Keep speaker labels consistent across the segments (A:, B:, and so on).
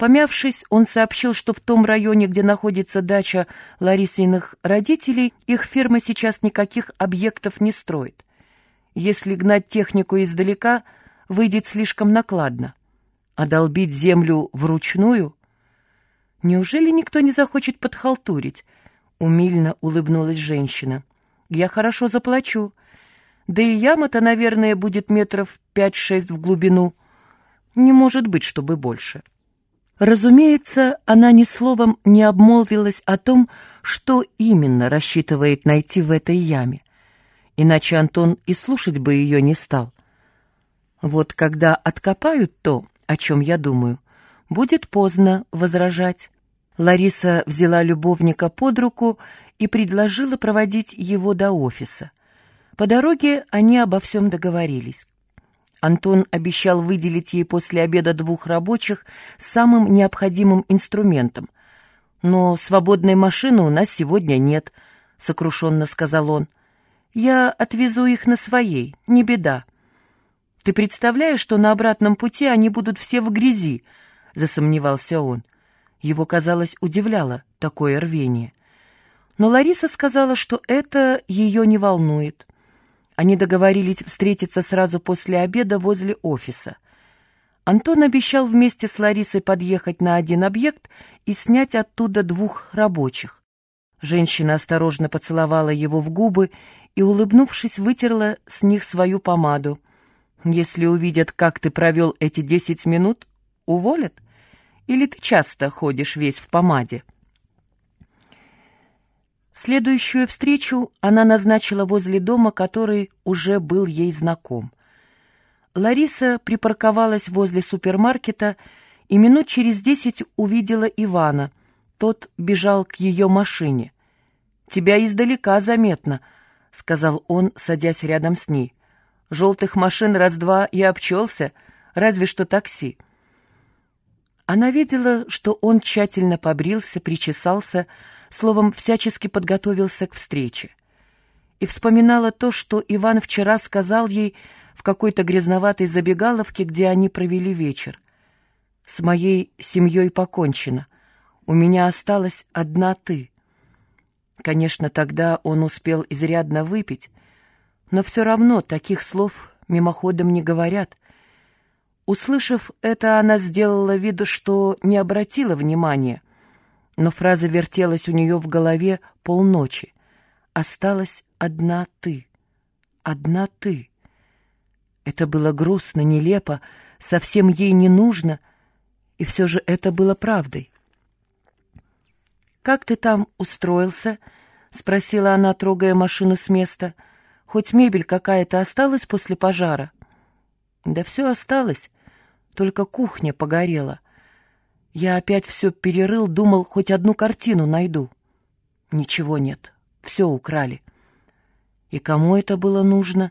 A: Помявшись, он сообщил, что в том районе, где находится дача Ларисиных родителей, их фирма сейчас никаких объектов не строит. Если гнать технику издалека, выйдет слишком накладно. А долбить землю вручную? Неужели никто не захочет подхалтурить? Умильно улыбнулась женщина. Я хорошо заплачу. Да и яма-то, наверное, будет метров пять-шесть в глубину. Не может быть, чтобы больше. Разумеется, она ни словом не обмолвилась о том, что именно рассчитывает найти в этой яме. Иначе Антон и слушать бы ее не стал. Вот когда откопают то, о чем я думаю, будет поздно возражать. Лариса взяла любовника под руку и предложила проводить его до офиса. По дороге они обо всем договорились. Антон обещал выделить ей после обеда двух рабочих самым необходимым инструментом. «Но свободной машины у нас сегодня нет», — сокрушенно сказал он. «Я отвезу их на своей, не беда». «Ты представляешь, что на обратном пути они будут все в грязи?» — засомневался он. Его, казалось, удивляло такое рвение. Но Лариса сказала, что это ее не волнует. Они договорились встретиться сразу после обеда возле офиса. Антон обещал вместе с Ларисой подъехать на один объект и снять оттуда двух рабочих. Женщина осторожно поцеловала его в губы и, улыбнувшись, вытерла с них свою помаду. «Если увидят, как ты провел эти десять минут, уволят? Или ты часто ходишь весь в помаде?» Следующую встречу она назначила возле дома, который уже был ей знаком. Лариса припарковалась возле супермаркета и минут через десять увидела Ивана. Тот бежал к ее машине. «Тебя издалека заметно», — сказал он, садясь рядом с ней. «Желтых машин раз-два и обчелся, разве что такси». Она видела, что он тщательно побрился, причесался, словом, всячески подготовился к встрече. И вспоминала то, что Иван вчера сказал ей в какой-то грязноватой забегаловке, где они провели вечер. «С моей семьей покончено. У меня осталась одна ты». Конечно, тогда он успел изрядно выпить, но все равно таких слов мимоходом не говорят. Услышав это, она сделала вид, что не обратила внимания — но фраза вертелась у нее в голове полночи. «Осталась одна ты, одна ты». Это было грустно, нелепо, совсем ей не нужно, и все же это было правдой. «Как ты там устроился?» — спросила она, трогая машину с места. «Хоть мебель какая-то осталась после пожара?» «Да все осталось, только кухня погорела». Я опять все перерыл, думал, хоть одну картину найду. Ничего нет, все украли. И кому это было нужно?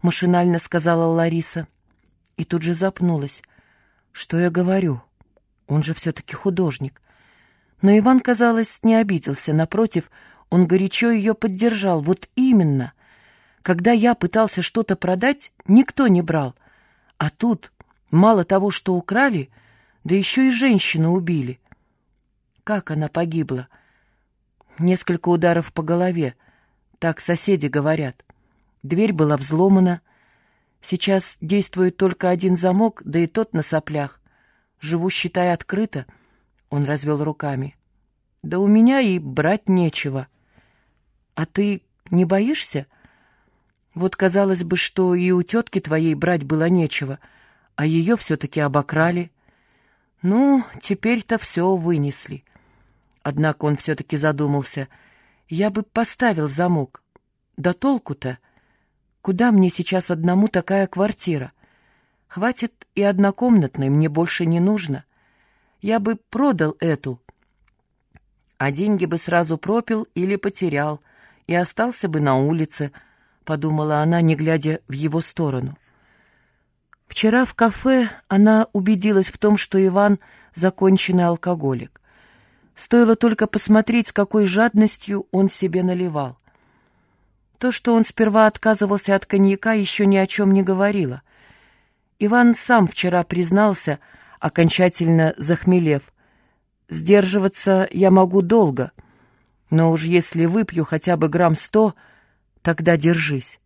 A: Машинально сказала Лариса. И тут же запнулась. Что я говорю? Он же все-таки художник. Но Иван, казалось, не обиделся. Напротив, он горячо ее поддержал. Вот именно. Когда я пытался что-то продать, никто не брал. А тут, мало того, что украли, — да еще и женщину убили. Как она погибла? Несколько ударов по голове. Так соседи говорят. Дверь была взломана. Сейчас действует только один замок, да и тот на соплях. Живу, считай, открыто. Он развел руками. Да у меня и брать нечего. А ты не боишься? Вот казалось бы, что и у тетки твоей брать было нечего, а ее все-таки обокрали. Ну, теперь-то все вынесли. Однако он все-таки задумался. Я бы поставил замок. Да толку-то? Куда мне сейчас одному такая квартира? Хватит и однокомнатной, мне больше не нужно. Я бы продал эту, а деньги бы сразу пропил или потерял, и остался бы на улице, — подумала она, не глядя в его сторону. Вчера в кафе она убедилась в том, что Иван — законченный алкоголик. Стоило только посмотреть, с какой жадностью он себе наливал. То, что он сперва отказывался от коньяка, еще ни о чем не говорило. Иван сам вчера признался, окончательно захмелев. «Сдерживаться я могу долго, но уж если выпью хотя бы грамм сто, тогда держись».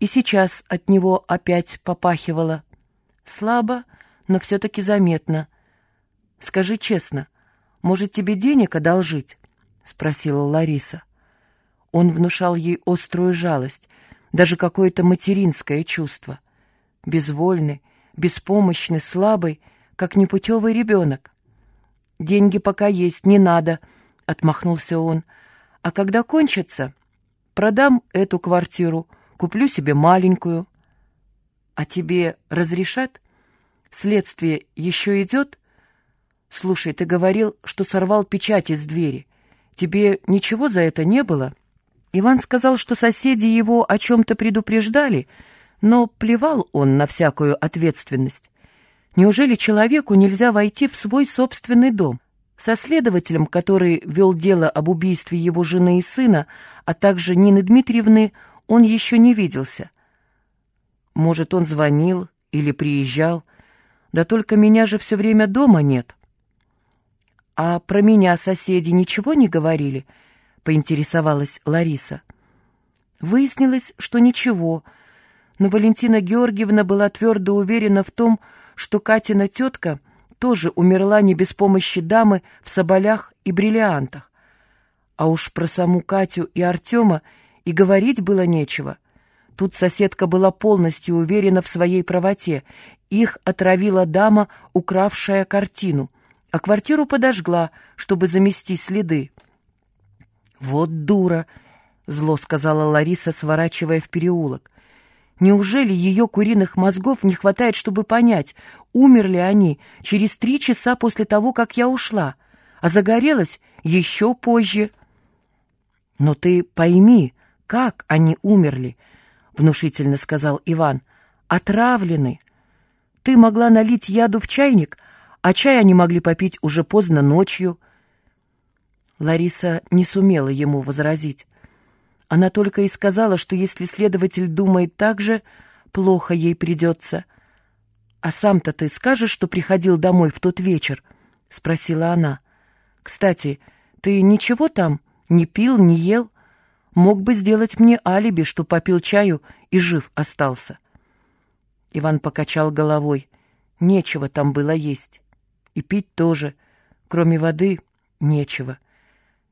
A: И сейчас от него опять попахивало. Слабо, но все-таки заметно. «Скажи честно, может, тебе денег одолжить?» — спросила Лариса. Он внушал ей острую жалость, даже какое-то материнское чувство. Безвольный, беспомощный, слабый, как непутевый ребенок. «Деньги пока есть, не надо», — отмахнулся он. «А когда кончится, продам эту квартиру, куплю себе маленькую». «А тебе разрешат? Следствие еще идет?» «Слушай, ты говорил, что сорвал печать из двери. Тебе ничего за это не было?» Иван сказал, что соседи его о чем-то предупреждали, но плевал он на всякую ответственность. Неужели человеку нельзя войти в свой собственный дом? Со следователем, который вел дело об убийстве его жены и сына, а также Нины Дмитриевны, он еще не виделся. Может, он звонил или приезжал, да только меня же все время дома нет. А про меня соседи ничего не говорили —— поинтересовалась Лариса. Выяснилось, что ничего, но Валентина Георгиевна была твердо уверена в том, что Катина тетка тоже умерла не без помощи дамы в соболях и бриллиантах. А уж про саму Катю и Артема и говорить было нечего. Тут соседка была полностью уверена в своей правоте. Их отравила дама, укравшая картину, а квартиру подожгла, чтобы замести следы. «Вот дура!» — зло сказала Лариса, сворачивая в переулок. «Неужели ее куриных мозгов не хватает, чтобы понять, умерли они через три часа после того, как я ушла, а загорелась еще позже?» «Но ты пойми, как они умерли», — внушительно сказал Иван. «Отравлены. Ты могла налить яду в чайник, а чай они могли попить уже поздно ночью». Лариса не сумела ему возразить. Она только и сказала, что если следователь думает так же, плохо ей придется. «А сам-то ты скажешь, что приходил домой в тот вечер?» — спросила она. «Кстати, ты ничего там не пил, не ел? Мог бы сделать мне алиби, что попил чаю и жив остался». Иван покачал головой. Нечего там было есть. И пить тоже. Кроме воды, нечего. —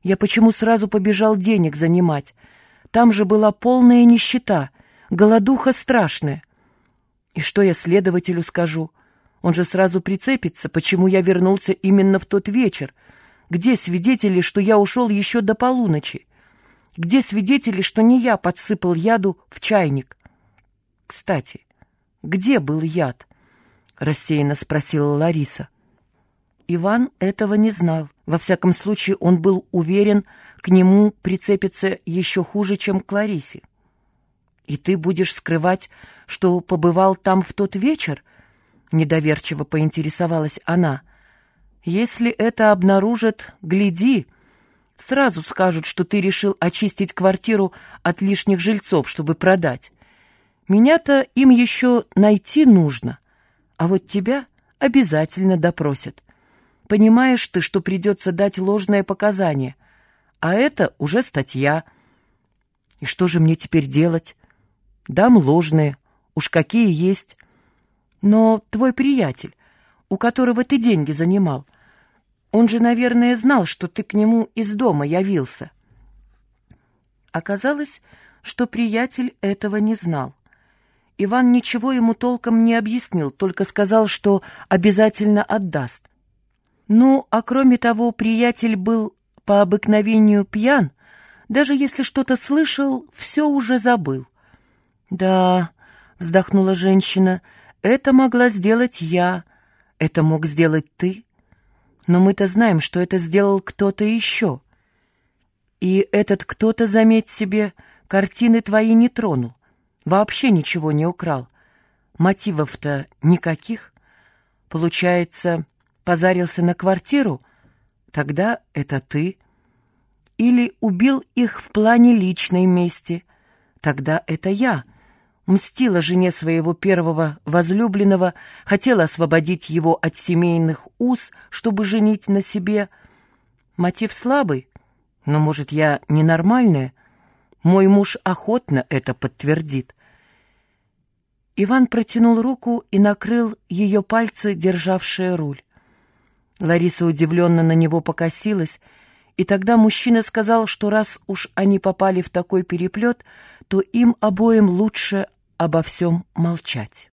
A: я почему сразу побежал денег занимать? Там же была полная нищета, голодуха страшная. И что я следователю скажу? Он же сразу прицепится, почему я вернулся именно в тот вечер. Где свидетели, что я ушел еще до полуночи? Где свидетели, что не я подсыпал яду в чайник? Кстати, где был яд? Рассеянно спросила Лариса. Иван этого не знал. Во всяком случае, он был уверен, к нему прицепится еще хуже, чем к Ларисе. «И ты будешь скрывать, что побывал там в тот вечер?» Недоверчиво поинтересовалась она. «Если это обнаружат, гляди!» Сразу скажут, что ты решил очистить квартиру от лишних жильцов, чтобы продать. Меня-то им еще найти нужно, а вот тебя обязательно допросят. Понимаешь ты, что придется дать ложное показание, а это уже статья. И что же мне теперь делать? Дам ложные, уж какие есть. Но твой приятель, у которого ты деньги занимал, он же, наверное, знал, что ты к нему из дома явился. Оказалось, что приятель этого не знал. Иван ничего ему толком не объяснил, только сказал, что обязательно отдаст. Ну, а кроме того, приятель был по обыкновению пьян, даже если что-то слышал, все уже забыл. «Да», — вздохнула женщина, — «это могла сделать я, это мог сделать ты, но мы-то знаем, что это сделал кто-то еще. И этот кто-то, заметь себе, картины твои не тронул, вообще ничего не украл. Мотивов-то никаких. Получается, позарился на квартиру, тогда это ты. Или убил их в плане личной мести, тогда это я. Мстила жене своего первого возлюбленного, хотела освободить его от семейных уз, чтобы женить на себе. Мотив слабый, но, может, я ненормальная? Мой муж охотно это подтвердит. Иван протянул руку и накрыл ее пальцы, державшие руль. Лариса удивленно на него покосилась, и тогда мужчина сказал, что раз уж они попали в такой переплет, то им обоим лучше обо всем молчать.